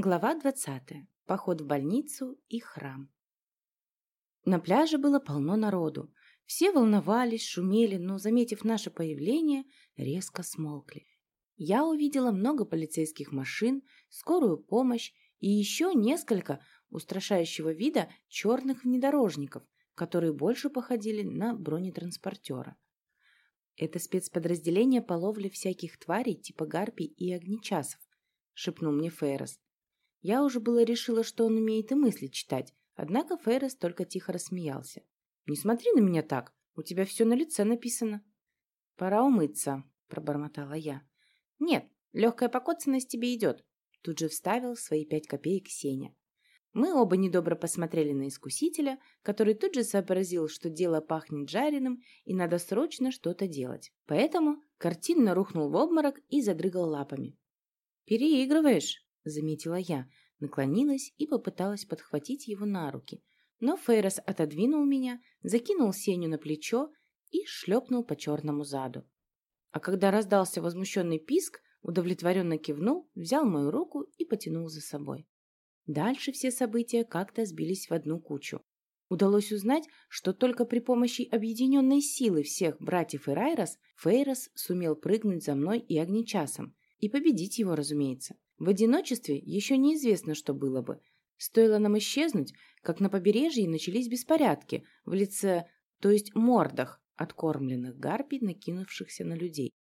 Глава 20. Поход в больницу и храм. На пляже было полно народу. Все волновались, шумели, но, заметив наше появление, резко смолкли. Я увидела много полицейских машин, скорую помощь и еще несколько устрашающего вида черных внедорожников, которые больше походили на бронетранспортера. Это спецподразделение по ловле всяких тварей типа гарпий и огнечасов, шепнул мне Фейрос. Я уже было решила, что он умеет и мысли читать, однако Фейрес только тихо рассмеялся. «Не смотри на меня так, у тебя все на лице написано». «Пора умыться», — пробормотала я. «Нет, легкая покоцанность тебе идет», — тут же вставил свои пять копеек Сеня. Мы оба недобро посмотрели на искусителя, который тут же сообразил, что дело пахнет жареным и надо срочно что-то делать. Поэтому картинно рухнул в обморок и задрыгал лапами. «Переигрываешь», — заметила я, наклонилась и попыталась подхватить его на руки. Но Фейрос отодвинул меня, закинул Сеню на плечо и шлепнул по черному заду. А когда раздался возмущенный писк, удовлетворенно кивнул, взял мою руку и потянул за собой. Дальше все события как-то сбились в одну кучу. Удалось узнать, что только при помощи объединенной силы всех братьев и Райрос Фейрос сумел прыгнуть за мной и огнечасом. И победить его, разумеется. В одиночестве еще неизвестно, что было бы. Стоило нам исчезнуть, как на побережье начались беспорядки в лице, то есть мордах, откормленных гарпий, накинувшихся на людей.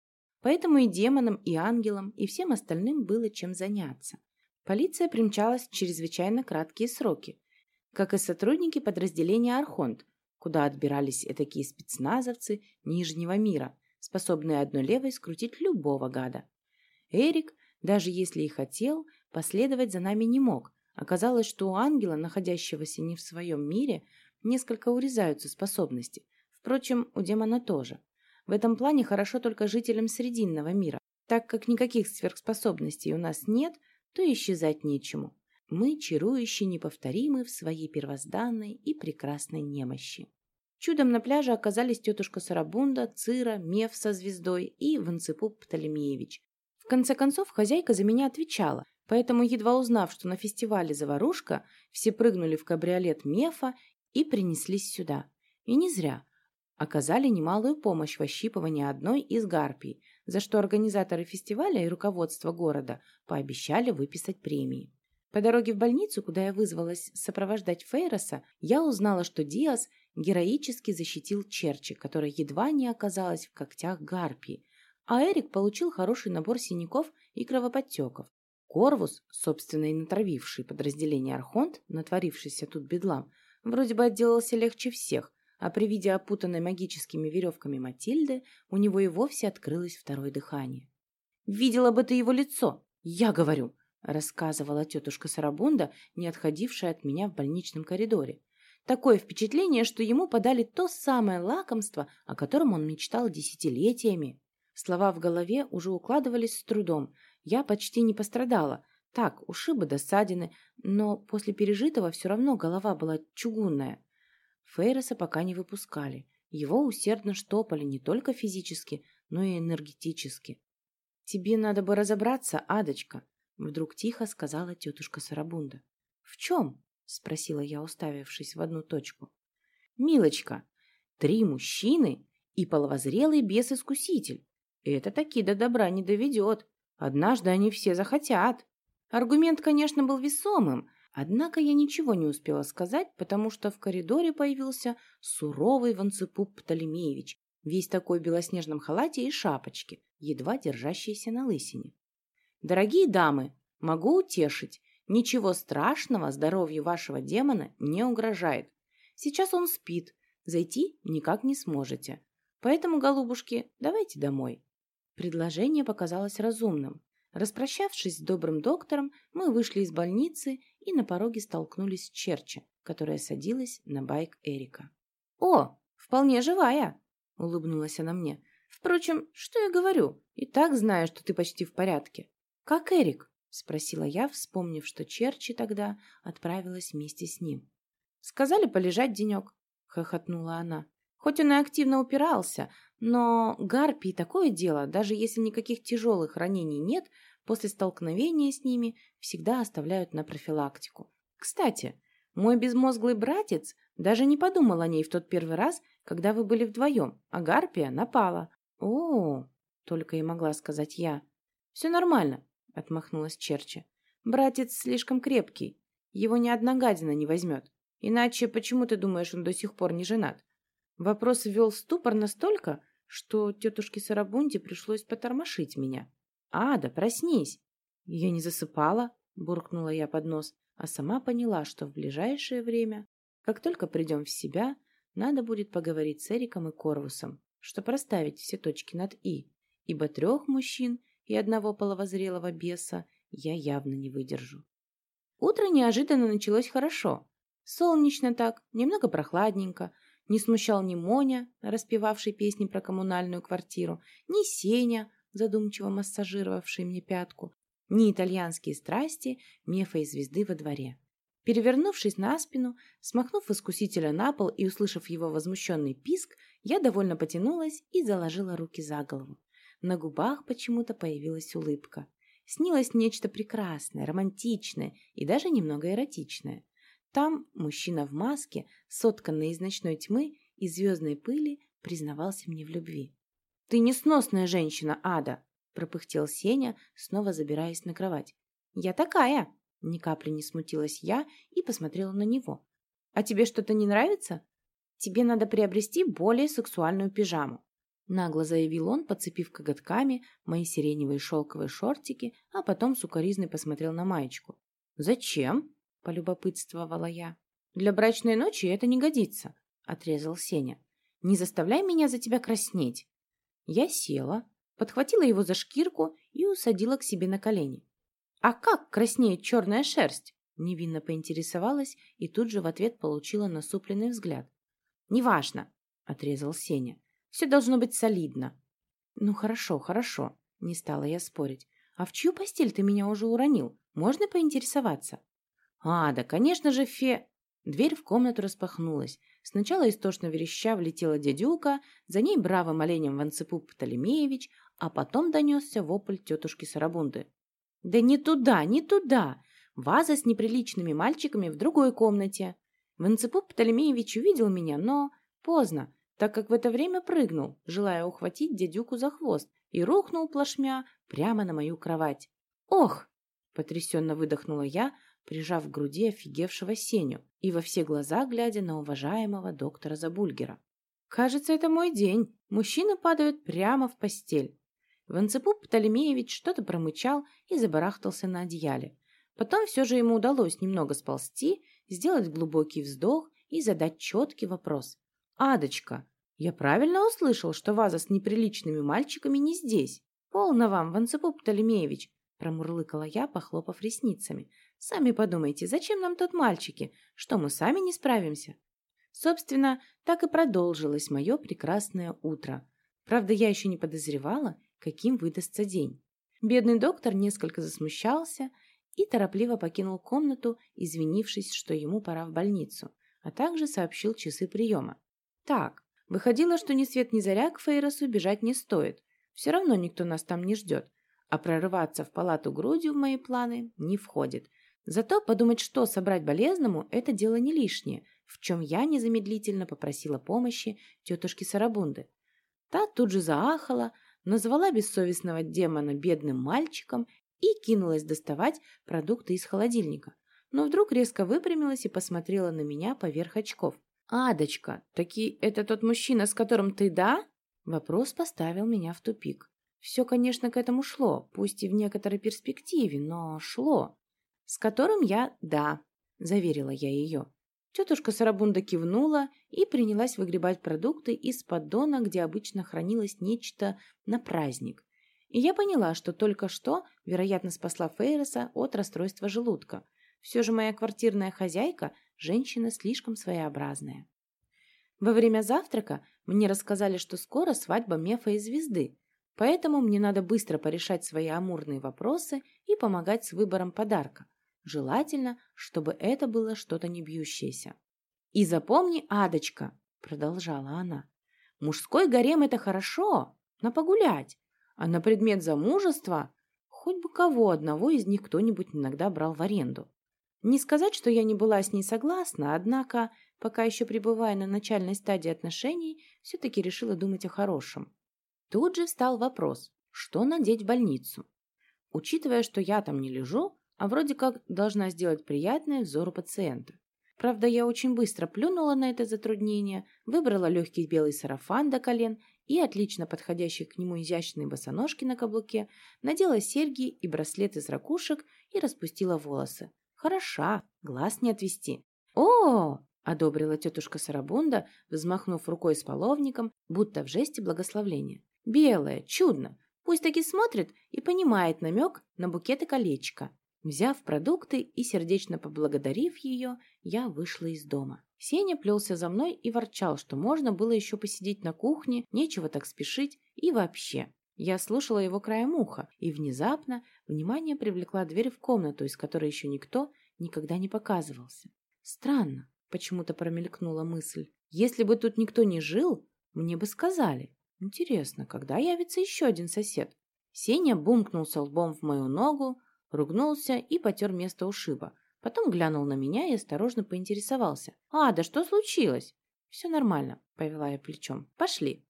Поэтому и демонам, и ангелам, и всем остальным было чем заняться. Полиция примчалась в чрезвычайно краткие сроки, как и сотрудники подразделения «Архонт», куда отбирались такие спецназовцы Нижнего мира, способные одной левой скрутить любого гада. Эрик даже если и хотел, последовать за нами не мог. Оказалось, что у ангела, находящегося не в своем мире, несколько урезаются способности. Впрочем, у демона тоже. В этом плане хорошо только жителям Срединного мира. Так как никаких сверхспособностей у нас нет, то исчезать нечему. Мы чарующие неповторимы в своей первозданной и прекрасной немощи. Чудом на пляже оказались тетушка Сарабунда, Цира, Мев со звездой и Ванцепуп Птолемеевич, в конце концов, хозяйка за меня отвечала, поэтому, едва узнав, что на фестивале заварушка, все прыгнули в кабриолет Мефа и принеслись сюда. И не зря. Оказали немалую помощь в ощипывании одной из гарпий, за что организаторы фестиваля и руководство города пообещали выписать премии. По дороге в больницу, куда я вызвалась сопровождать Фейроса, я узнала, что Диас героически защитил Черчи, которая едва не оказалась в когтях гарпии, а Эрик получил хороший набор синяков и кровоподтеков. Корвус, собственно и натравивший подразделение Архонт, натворившийся тут бедлам, вроде бы отделался легче всех, а при виде опутанной магическими веревками Матильды у него и вовсе открылось второе дыхание. «Видела бы ты его лицо! Я говорю!» — рассказывала тетушка Сарабунда, не отходившая от меня в больничном коридоре. Такое впечатление, что ему подали то самое лакомство, о котором он мечтал десятилетиями. Слова в голове уже укладывались с трудом. Я почти не пострадала. Так, ушибы до ссадины, но после пережитого все равно голова была чугунная. Фейроса пока не выпускали. Его усердно штопали не только физически, но и энергетически. «Тебе надо бы разобраться, Адочка», — вдруг тихо сказала тетушка Сарабунда. «В чем?» — спросила я, уставившись в одну точку. «Милочка, три мужчины и половозрелый бес-искуситель. Это таки до добра не доведет. Однажды они все захотят. Аргумент, конечно, был весомым, однако я ничего не успела сказать, потому что в коридоре появился суровый Ванцепуп Птолемеевич, весь такой в белоснежном халате и шапочке, едва держащийся на лысине. «Дорогие дамы, могу утешить, ничего страшного здоровью вашего демона не угрожает. Сейчас он спит, зайти никак не сможете. Поэтому, голубушки, давайте домой». Предложение показалось разумным. Распрощавшись с добрым доктором, мы вышли из больницы и на пороге столкнулись с Черчи, которая садилась на байк Эрика. «О, вполне живая!» — улыбнулась она мне. «Впрочем, что я говорю? И так знаю, что ты почти в порядке». «Как Эрик?» — спросила я, вспомнив, что Черчи тогда отправилась вместе с ним. «Сказали полежать денек», — хохотнула она. Хоть он и активно упирался, но гарпии такое дело, даже если никаких тяжелых ранений нет, после столкновения с ними всегда оставляют на профилактику. Кстати, мой безмозглый братец даже не подумал о ней в тот первый раз, когда вы были вдвоем, а Гарпия напала. О, только и могла сказать я. Все нормально, отмахнулась Черчи. Братец слишком крепкий. Его ни одна гадина не возьмет. Иначе почему ты думаешь, он до сих пор не женат? Вопрос ввел ступор настолько, что тетушке Сарабунде пришлось потормошить меня. «Ада, проснись!» Ее не засыпала, буркнула я под нос, а сама поняла, что в ближайшее время, как только придем в себя, надо будет поговорить с Эриком и Корвусом, чтобы расставить все точки над «и», ибо трех мужчин и одного половозрелого беса я явно не выдержу. Утро неожиданно началось хорошо. Солнечно так, немного прохладненько, не смущал ни Моня, распевавший песни про коммунальную квартиру, ни Сеня, задумчиво массажировавший мне пятку, ни итальянские страсти Мефа и звезды во дворе. Перевернувшись на спину, смахнув искусителя на пол и услышав его возмущенный писк, я довольно потянулась и заложила руки за голову. На губах почему-то появилась улыбка. Снилось нечто прекрасное, романтичное и даже немного эротичное. Там мужчина в маске, сотканный из ночной тьмы и звездной пыли, признавался мне в любви. «Ты несносная женщина, Ада!» – пропыхтел Сеня, снова забираясь на кровать. «Я такая!» – ни капли не смутилась я и посмотрела на него. «А тебе что-то не нравится? Тебе надо приобрести более сексуальную пижаму». Нагло заявил он, подцепив коготками мои сиреневые шелковые шортики, а потом сукоризной посмотрел на маечку. «Зачем?» – полюбопытствовала я. «Для брачной ночи это не годится», – отрезал Сеня. «Не заставляй меня за тебя краснеть». Я села, подхватила его за шкирку и усадила к себе на колени. «А как краснеет черная шерсть?» Невинно поинтересовалась и тут же в ответ получила насупленный взгляд. «Неважно», — отрезал Сеня. «Все должно быть солидно». «Ну хорошо, хорошо», — не стала я спорить. «А в чью постель ты меня уже уронил? Можно поинтересоваться?» «А, да, конечно же, Фе...» Дверь в комнату распахнулась. Сначала истошно вереща влетела дядюка, за ней бравым оленем Ванцепуп Птолемеевич, а потом донесся вопль тетушки Сарабунды. «Да не туда, не туда! Ваза с неприличными мальчиками в другой комнате!» Ванцепуп Птолемеевич увидел меня, но поздно, так как в это время прыгнул, желая ухватить дядюку за хвост, и рухнул плашмя прямо на мою кровать. «Ох!» — потрясенно выдохнула я, прижав к груди офигевшего Сеню и во все глаза глядя на уважаемого доктора Забульгера. «Кажется, это мой день. Мужчины падают прямо в постель». Ванцепуп Птолемеевич что-то промычал и забарахтался на одеяле. Потом все же ему удалось немного сползти, сделать глубокий вздох и задать четкий вопрос. «Адочка, я правильно услышал, что ваза с неприличными мальчиками не здесь? Полно вам, Ванцепуп Птолемеевич!» Промурлыкала я, похлопав ресницами. Сами подумайте, зачем нам тут мальчики? Что, мы сами не справимся? Собственно, так и продолжилось мое прекрасное утро. Правда, я еще не подозревала, каким выдастся день. Бедный доктор несколько засмущался и торопливо покинул комнату, извинившись, что ему пора в больницу, а также сообщил часы приема. Так, выходило, что ни свет ни заря к Фейросу бежать не стоит. Все равно никто нас там не ждет, а прорываться в палату грудью в мои планы не входит. Зато подумать, что собрать болезному, это дело не лишнее, в чем я незамедлительно попросила помощи тетушки Сарабунды. Та тут же заахала, назвала бессовестного демона бедным мальчиком и кинулась доставать продукты из холодильника. Но вдруг резко выпрямилась и посмотрела на меня поверх очков. «Адочка, таки это тот мужчина, с которым ты, да?» Вопрос поставил меня в тупик. Все, конечно, к этому шло, пусть и в некоторой перспективе, но шло с которым я «да», — заверила я ее. Тетушка Сарабунда кивнула и принялась выгребать продукты из поддона, где обычно хранилось нечто на праздник. И я поняла, что только что, вероятно, спасла Фейреса от расстройства желудка. Все же моя квартирная хозяйка – женщина слишком своеобразная. Во время завтрака мне рассказали, что скоро свадьба Мефа и Звезды, поэтому мне надо быстро порешать свои амурные вопросы и помогать с выбором подарка. Желательно, чтобы это было что-то не бьющееся. «И запомни, Адочка», — продолжала она, — «мужской гарем — это хорошо, на погулять, а на предмет замужества Хоть бы кого одного из них кто-нибудь иногда брал в аренду. Не сказать, что я не была с ней согласна, однако, пока еще пребывая на начальной стадии отношений, все-таки решила думать о хорошем. Тут же встал вопрос, что надеть в больницу. Учитывая, что я там не лежу, а вроде как должна сделать приятное взору пациента. Правда, я очень быстро плюнула на это затруднение, выбрала легкий белый сарафан до колен и отлично подходящие к нему изящные босоножки на каблуке, надела серьги и браслет из ракушек и распустила волосы. Хороша, глаз не отвести. О, одобрила тетушка Сарабунда, взмахнув рукой с половником, будто в жесте благословления. Белая, чудно. Пусть таки смотрит и понимает намек на букет и колечко. Взяв продукты и сердечно поблагодарив ее, я вышла из дома. Сеня плелся за мной и ворчал, что можно было еще посидеть на кухне, нечего так спешить и вообще. Я слушала его краем уха, и внезапно внимание привлекла дверь в комнату, из которой еще никто никогда не показывался. Странно, почему-то промелькнула мысль. Если бы тут никто не жил, мне бы сказали. Интересно, когда явится еще один сосед? Сеня бумкнулся лбом в мою ногу, ругнулся и потер место ушиба. Потом глянул на меня и осторожно поинтересовался. «А, да что случилось?» «Все нормально», — повела я плечом. «Пошли».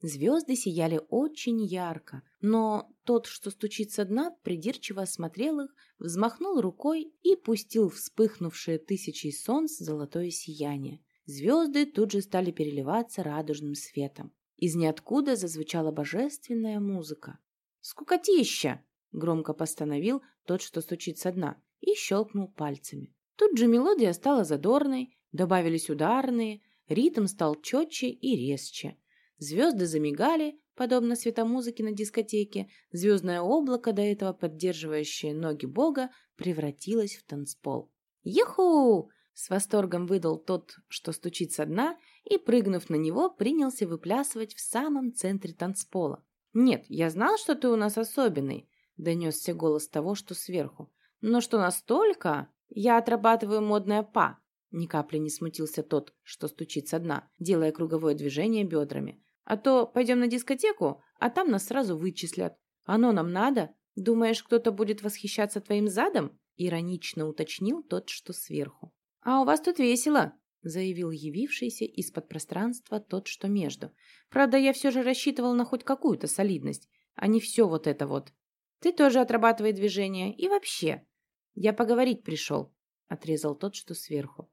Звезды сияли очень ярко, но тот, что стучит со дна, придирчиво осмотрел их, взмахнул рукой и пустил вспыхнувшее тысячей солнц золотое сияние. Звезды тут же стали переливаться радужным светом. Из ниоткуда зазвучала божественная музыка. «Скукотища!» — громко постановил тот, что стучит со дна, и щелкнул пальцами. Тут же мелодия стала задорной, добавились ударные, ритм стал четче и резче. Звезды замигали, подобно светомузыке на дискотеке, звездное облако, до этого поддерживающее ноги бога, превратилось в танцпол. «Юху!» — с восторгом выдал тот, что стучит со дна, и, прыгнув на него, принялся выплясывать в самом центре танцпола. «Нет, я знал, что ты у нас особенный», — донесся голос того, что сверху. «Но что настолько? Я отрабатываю модное па». Ни капли не смутился тот, что стучит со дна, делая круговое движение бедрами. А то пойдем на дискотеку, а там нас сразу вычислят. Оно нам надо? Думаешь, кто-то будет восхищаться твоим задом?» Иронично уточнил тот, что сверху. «А у вас тут весело», — заявил явившийся из-под пространства тот, что между. «Правда, я все же рассчитывал на хоть какую-то солидность, а не все вот это вот. Ты тоже отрабатывай движение. И вообще. Я поговорить пришел», — отрезал тот, что сверху.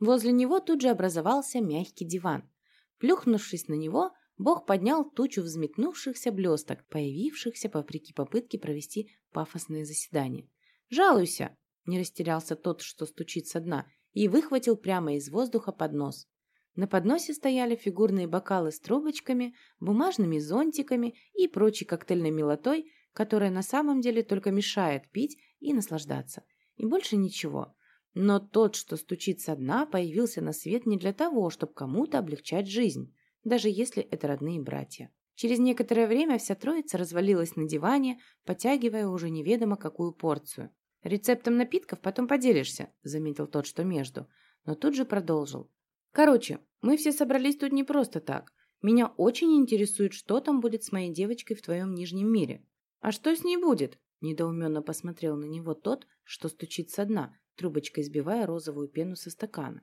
Возле него тут же образовался мягкий диван. Плюхнувшись на него, Бог поднял тучу взметнувшихся блесток, появившихся вопреки попытке провести пафосное заседание. «Жалуйся!» — не растерялся тот, что стучит со дна, и выхватил прямо из воздуха поднос. На подносе стояли фигурные бокалы с трубочками, бумажными зонтиками и прочей коктейльной милотой, которая на самом деле только мешает пить и наслаждаться. И больше ничего. Но тот, что стучит со дна, появился на свет не для того, чтобы кому-то облегчать жизнь даже если это родные братья. Через некоторое время вся троица развалилась на диване, потягивая уже неведомо какую порцию. «Рецептом напитков потом поделишься», — заметил тот, что между, но тут же продолжил. «Короче, мы все собрались тут не просто так. Меня очень интересует, что там будет с моей девочкой в твоем нижнем мире». «А что с ней будет?» — недоуменно посмотрел на него тот, что стучит со дна, трубочкой сбивая розовую пену со стакана.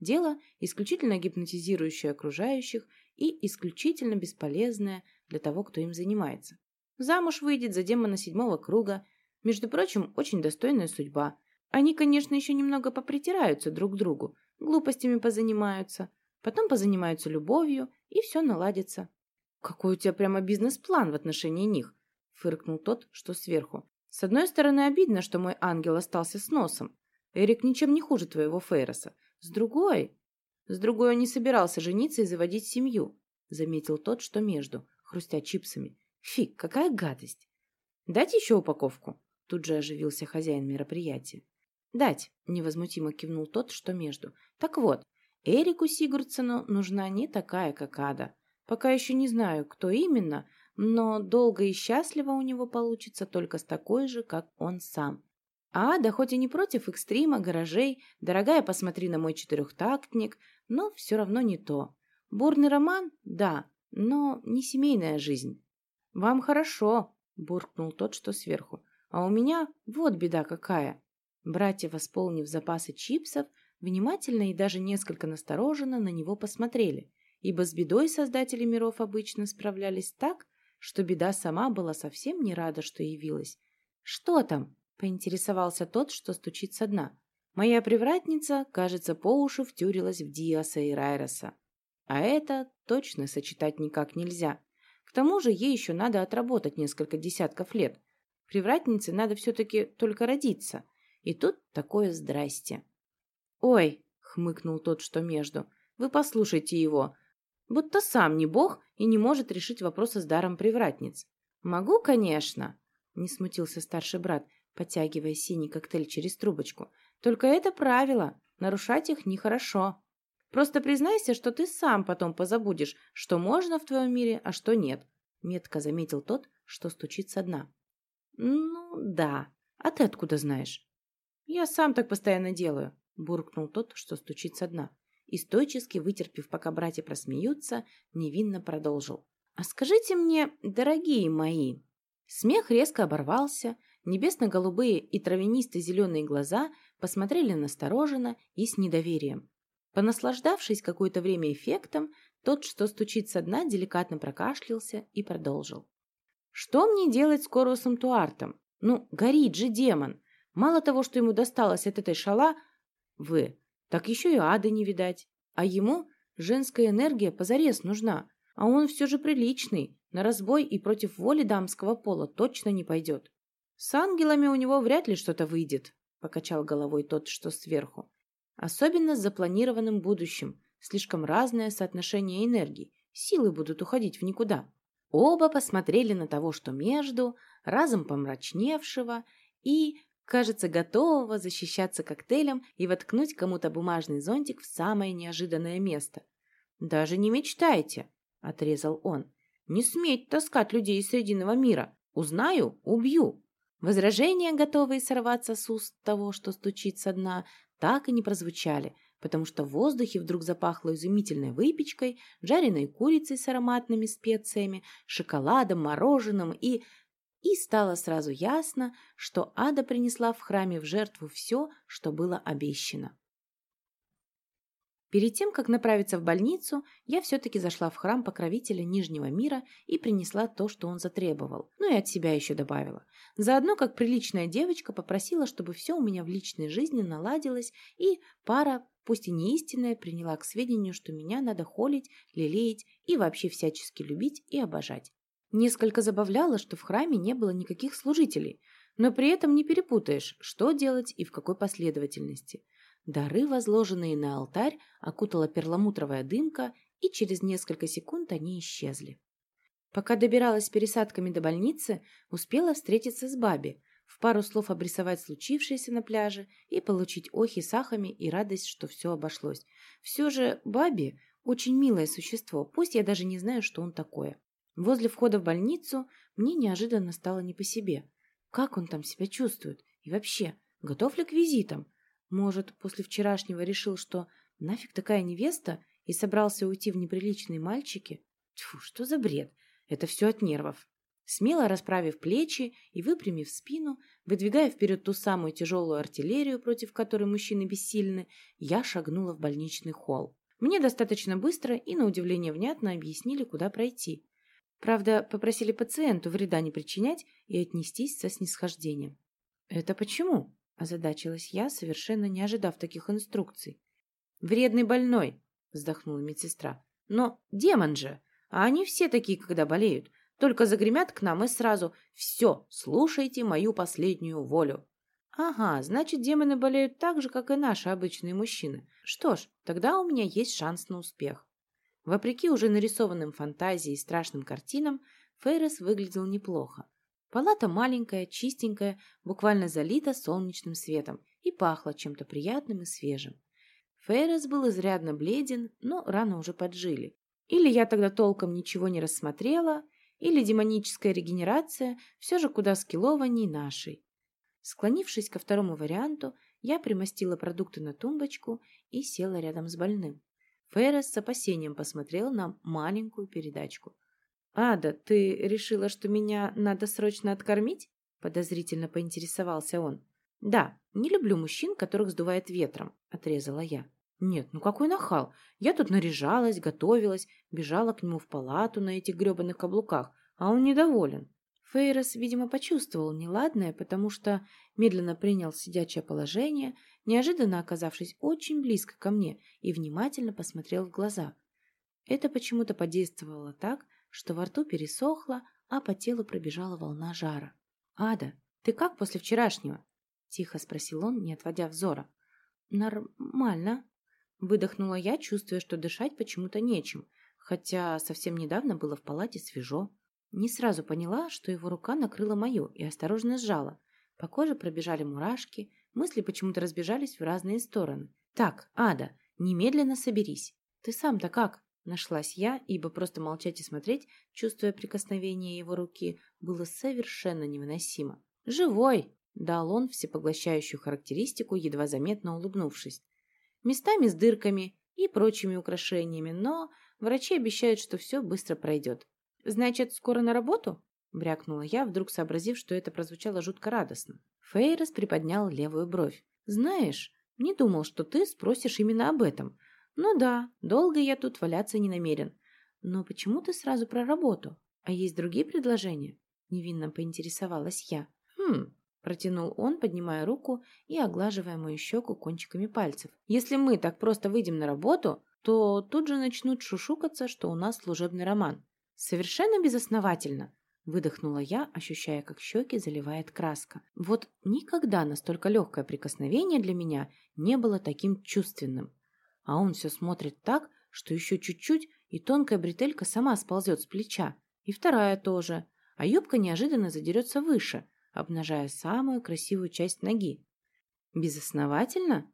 Дело исключительно гипнотизирующее окружающих и исключительно бесполезное для того, кто им занимается. Замуж выйдет за демона седьмого круга. Между прочим, очень достойная судьба. Они, конечно, еще немного попритираются друг к другу, глупостями позанимаются, потом позанимаются любовью, и все наладится. «Какой у тебя прямо бизнес-план в отношении них?» — фыркнул тот, что сверху. «С одной стороны, обидно, что мой ангел остался с носом. Эрик ничем не хуже твоего Фейроса. С другой... С другой он не собирался жениться и заводить семью, заметил тот, что между, хрустя чипсами. Фиг, какая гадость. Дать еще упаковку? Тут же оживился хозяин мероприятия. «Дать», — невозмутимо кивнул тот, что между. «Так вот, Эрику Сигурдсену нужна не такая, как Ада. Пока еще не знаю, кто именно, но долго и счастливо у него получится только с такой же, как он сам. А Ада хоть и не против экстрима, гаражей, дорогая, посмотри на мой четырехтактник, но все равно не то. Бурный роман? Да, но не семейная жизнь. «Вам хорошо», — буркнул тот, что сверху. А у меня вот беда какая. Братья, восполнив запасы чипсов, внимательно и даже несколько настороженно на него посмотрели, ибо с бедой создатели миров обычно справлялись так, что беда сама была совсем не рада, что явилась. «Что там?» — поинтересовался тот, что стучит со дна. «Моя привратница, кажется, по уши втюрилась в Диаса и Райроса. А это точно сочетать никак нельзя. К тому же ей еще надо отработать несколько десятков лет. Привратнице надо все-таки только родиться. И тут такое здрасте. «Ой!» — хмыкнул тот, что между. «Вы послушайте его. Будто сам не бог и не может решить вопросы с даром привратниц». «Могу, конечно!» — не смутился старший брат, подтягивая синий коктейль через трубочку. «Только это правило. Нарушать их нехорошо. Просто признайся, что ты сам потом позабудешь, что можно в твоем мире, а что нет», — метко заметил тот, что стучит со дна. «Ну, да. А ты откуда знаешь?» «Я сам так постоянно делаю», — буркнул тот, что стучит со дна. И стойчески, вытерпев, пока братья просмеются, невинно продолжил. «А скажите мне, дорогие мои...» Смех резко оборвался, небесно-голубые и травянисто-зеленые глаза посмотрели настороженно и с недоверием. Понаслаждавшись какое-то время эффектом, тот, что стучит со дна, деликатно прокашлялся и продолжил. «Что мне делать с Корусом Туартом? Ну, горит же демон! Мало того, что ему досталось от этой шала, вы, так еще и ады не видать. А ему женская энергия позарез нужна, а он все же приличный, на разбой и против воли дамского пола точно не пойдет. С ангелами у него вряд ли что-то выйдет, покачал головой тот, что сверху. Особенно с запланированным будущим. Слишком разное соотношение энергий. Силы будут уходить в никуда. Оба посмотрели на того, что между, разом помрачневшего и кажется, готового защищаться коктейлем и воткнуть кому-то бумажный зонтик в самое неожиданное место. «Даже не мечтайте!» — отрезал он. «Не сметь таскать людей из Срединного мира! Узнаю — убью!» Возражения, готовые сорваться с уст того, что стучит со дна, так и не прозвучали, потому что в воздухе вдруг запахло изумительной выпечкой, жареной курицей с ароматными специями, шоколадом, мороженым и и стало сразу ясно, что Ада принесла в храме в жертву все, что было обещано. Перед тем, как направиться в больницу, я все-таки зашла в храм покровителя Нижнего мира и принесла то, что он затребовал. Ну и от себя еще добавила. Заодно, как приличная девочка, попросила, чтобы все у меня в личной жизни наладилось, и пара, пусть и не истинная, приняла к сведению, что меня надо холить, лелеять и вообще всячески любить и обожать. Несколько забавляло, что в храме не было никаких служителей, но при этом не перепутаешь, что делать и в какой последовательности. Дары, возложенные на алтарь, окутала перламутровая дымка, и через несколько секунд они исчезли. Пока добиралась пересадками до больницы, успела встретиться с Баби, в пару слов обрисовать случившееся на пляже и получить охи с ахами и радость, что все обошлось. Все же Баби очень милое существо, пусть я даже не знаю, что он такое. Возле входа в больницу мне неожиданно стало не по себе. Как он там себя чувствует? И вообще, готов ли к визитам? Может, после вчерашнего решил, что нафиг такая невеста и собрался уйти в неприличные мальчики? Тьфу, что за бред? Это все от нервов. Смело расправив плечи и выпрямив спину, выдвигая вперед ту самую тяжелую артиллерию, против которой мужчины бессильны, я шагнула в больничный холл. Мне достаточно быстро и, на удивление, внятно объяснили, куда пройти. Правда, попросили пациенту вреда не причинять и отнестись со снисхождением. «Это почему?» – озадачилась я, совершенно не ожидав таких инструкций. «Вредный больной», – вздохнула медсестра. «Но демон же! А они все такие, когда болеют. Только загремят к нам и сразу «Все, слушайте мою последнюю волю». «Ага, значит, демоны болеют так же, как и наши обычные мужчины. Что ж, тогда у меня есть шанс на успех». Вопреки уже нарисованным фантазии и страшным картинам, Фейрес выглядел неплохо. Палата маленькая, чистенькая, буквально залита солнечным светом и пахла чем-то приятным и свежим. Фейрес был изрядно бледен, но рано уже поджили. Или я тогда толком ничего не рассмотрела, или демоническая регенерация все же куда скиллованней нашей. Склонившись ко второму варианту, я примостила продукты на тумбочку и села рядом с больным. Феррес с опасением посмотрел на маленькую передачку. «Ада, ты решила, что меня надо срочно откормить?» Подозрительно поинтересовался он. «Да, не люблю мужчин, которых сдувает ветром», — отрезала я. «Нет, ну какой нахал! Я тут наряжалась, готовилась, бежала к нему в палату на этих гребаных каблуках, а он недоволен». Фейрос, видимо, почувствовал неладное, потому что медленно принял сидячее положение, неожиданно оказавшись очень близко ко мне и внимательно посмотрел в глаза. Это почему-то подействовало так, что во рту пересохло, а по телу пробежала волна жара. «Ада, ты как после вчерашнего?» – тихо спросил он, не отводя взора. «Нормально», – выдохнула я, чувствуя, что дышать почему-то нечем, хотя совсем недавно было в палате свежо. Не сразу поняла, что его рука накрыла мою и осторожно сжала. По коже пробежали мурашки, мысли почему-то разбежались в разные стороны. «Так, Ада, немедленно соберись. Ты сам-то как?» Нашлась я, ибо просто молчать и смотреть, чувствуя прикосновение его руки, было совершенно невыносимо. «Живой!» – дал он всепоглощающую характеристику, едва заметно улыбнувшись. «Местами с дырками и прочими украшениями, но врачи обещают, что все быстро пройдет. «Значит, скоро на работу?» — брякнула я, вдруг сообразив, что это прозвучало жутко радостно. Фейрос приподнял левую бровь. «Знаешь, не думал, что ты спросишь именно об этом. Ну да, долго я тут валяться не намерен. Но почему ты сразу про работу? А есть другие предложения?» Невинно поинтересовалась я. «Хм...» — протянул он, поднимая руку и оглаживая мою щеку кончиками пальцев. «Если мы так просто выйдем на работу, то тут же начнут шушукаться, что у нас служебный роман. Совершенно безосновательно, выдохнула я, ощущая, как щеки заливает краска. Вот никогда настолько легкое прикосновение для меня не было таким чувственным. А он все смотрит так, что еще чуть-чуть, и тонкая бретелька сама сползет с плеча. И вторая тоже. А юбка неожиданно задерется выше, обнажая самую красивую часть ноги. «Безосновательно?»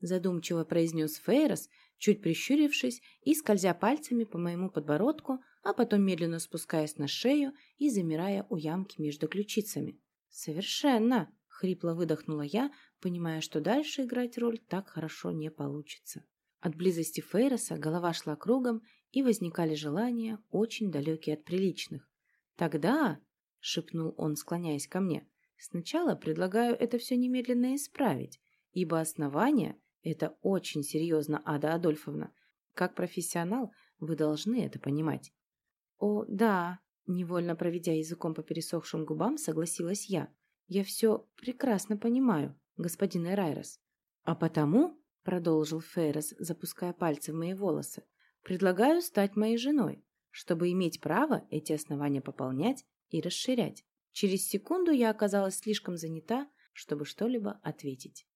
задумчиво произнес Фейрос, чуть прищурившись и скользя пальцами по моему подбородку, а потом медленно спускаясь на шею и замирая у ямки между ключицами. «Совершенно!» — хрипло выдохнула я, понимая, что дальше играть роль так хорошо не получится. От близости Фейроса голова шла кругом, и возникали желания, очень далекие от приличных. «Тогда», — шепнул он, склоняясь ко мне, — «сначала предлагаю это все немедленно исправить, ибо основания — это очень серьезно, Ада Адольфовна. Как профессионал вы должны это понимать». «О, да», — невольно проведя языком по пересохшим губам, согласилась я. «Я все прекрасно понимаю, господин Эрайрос». «А потому», — продолжил Феррес, запуская пальцы в мои волосы, «предлагаю стать моей женой, чтобы иметь право эти основания пополнять и расширять». Через секунду я оказалась слишком занята, чтобы что-либо ответить.